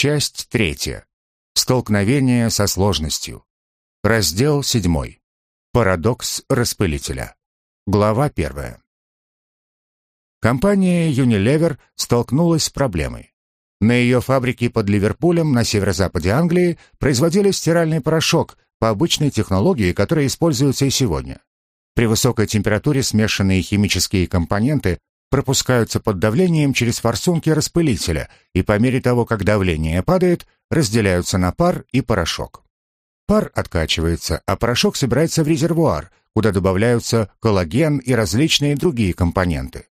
Часть третья. Столкновение со сложностью. Раздел седьмой. Парадокс распылителя. Глава первая. Компания Unilever столкнулась с проблемой. На ее фабрике под Ливерпулем на северо-западе Англии производили стиральный порошок по обычной технологии, которая используется и сегодня. При высокой температуре смешанные химические компоненты пропускаются под давлением через форсунки распылителя и по мере того, как давление падает, разделяются на пар и порошок. Пар откачивается, а порошок собирается в резервуар, куда добавляются коллаген и различные другие компоненты.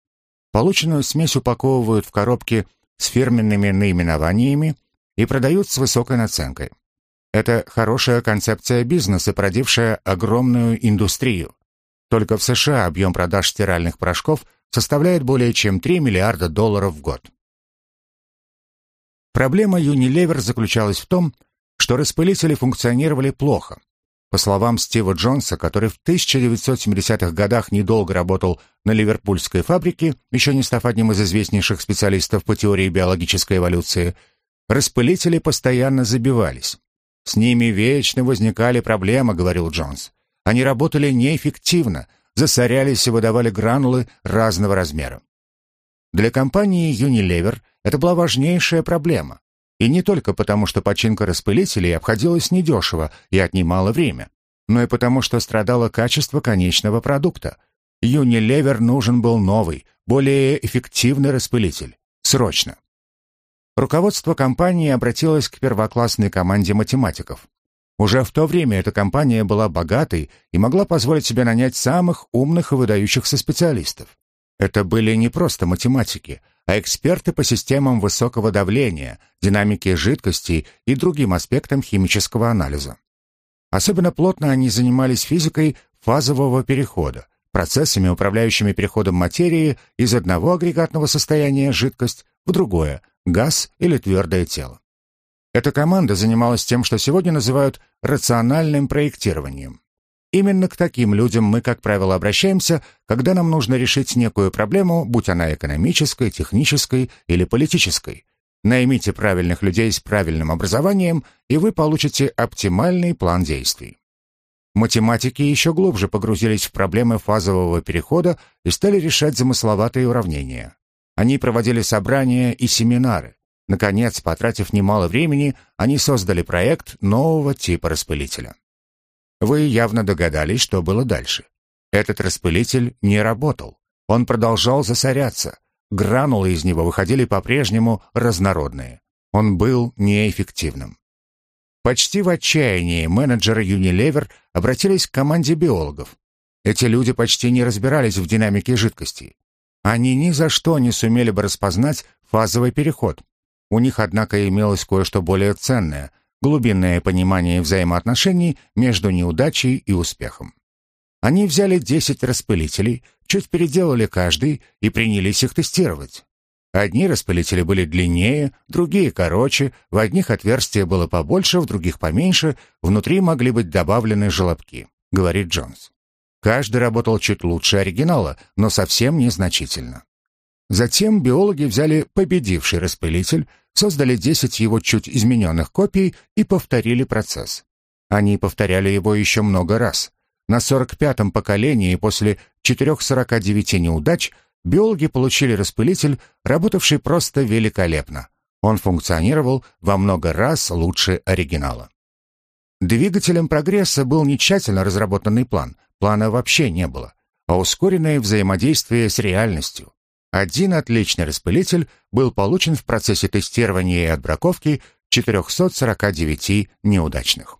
Полученную смесь упаковывают в коробки с фирменными наименованиями и продают с высокой наценкой. Это хорошая концепция бизнеса, породившая огромную индустрию. Только в США объем продаж стиральных порошков составляет более чем 3 миллиарда долларов в год. Проблема Unilever заключалась в том, что распылители функционировали плохо. По словам Стива Джонса, который в 1970-х годах недолго работал на ливерпульской фабрике, еще не став одним из известнейших специалистов по теории биологической эволюции, распылители постоянно забивались. «С ними вечно возникали проблемы», — говорил Джонс. «Они работали неэффективно, засорялись и выдавали гранулы разного размера». Для компании Unilever это была важнейшая проблема. И не только потому, что починка распылителей обходилась недешево и отнимала время, но и потому, что страдало качество конечного продукта. Unilever нужен был новый, более эффективный распылитель. Срочно. Руководство компании обратилось к первоклассной команде математиков. Уже в то время эта компания была богатой и могла позволить себе нанять самых умных и выдающихся специалистов. Это были не просто математики, а эксперты по системам высокого давления, динамике жидкостей и другим аспектам химического анализа. Особенно плотно они занимались физикой фазового перехода, процессами, управляющими переходом материи из одного агрегатного состояния жидкость в другое, газ или твердое тело. Эта команда занималась тем, что сегодня называют рациональным проектированием. Именно к таким людям мы, как правило, обращаемся, когда нам нужно решить некую проблему, будь она экономической, технической или политической. Наймите правильных людей с правильным образованием, и вы получите оптимальный план действий. Математики еще глубже погрузились в проблемы фазового перехода и стали решать замысловатые уравнения. Они проводили собрания и семинары. Наконец, потратив немало времени, они создали проект нового типа распылителя. Вы явно догадались, что было дальше. Этот распылитель не работал. Он продолжал засоряться. Гранулы из него выходили по-прежнему разнородные. Он был неэффективным. Почти в отчаянии менеджеры Unilever обратились к команде биологов. Эти люди почти не разбирались в динамике жидкостей. Они ни за что не сумели бы распознать фазовый переход. У них, однако, имелось кое-что более ценное глубинное понимание взаимоотношений между неудачей и успехом. Они взяли 10 распылителей, чуть переделали каждый и принялись их тестировать. Одни распылители были длиннее, другие короче, в одних отверстие было побольше, в других поменьше, внутри могли быть добавлены желобки, говорит Джонс. Каждый работал чуть лучше оригинала, но совсем незначительно. Затем биологи взяли победивший распылитель, создали 10 его чуть измененных копий и повторили процесс. Они повторяли его еще много раз. На 45-м поколении после 449 неудач биологи получили распылитель, работавший просто великолепно. Он функционировал во много раз лучше оригинала. Двигателем прогресса был не тщательно разработанный план, плана вообще не было, а ускоренное взаимодействие с реальностью. Один отличный распылитель был получен в процессе тестирования и отбраковки 449 неудачных.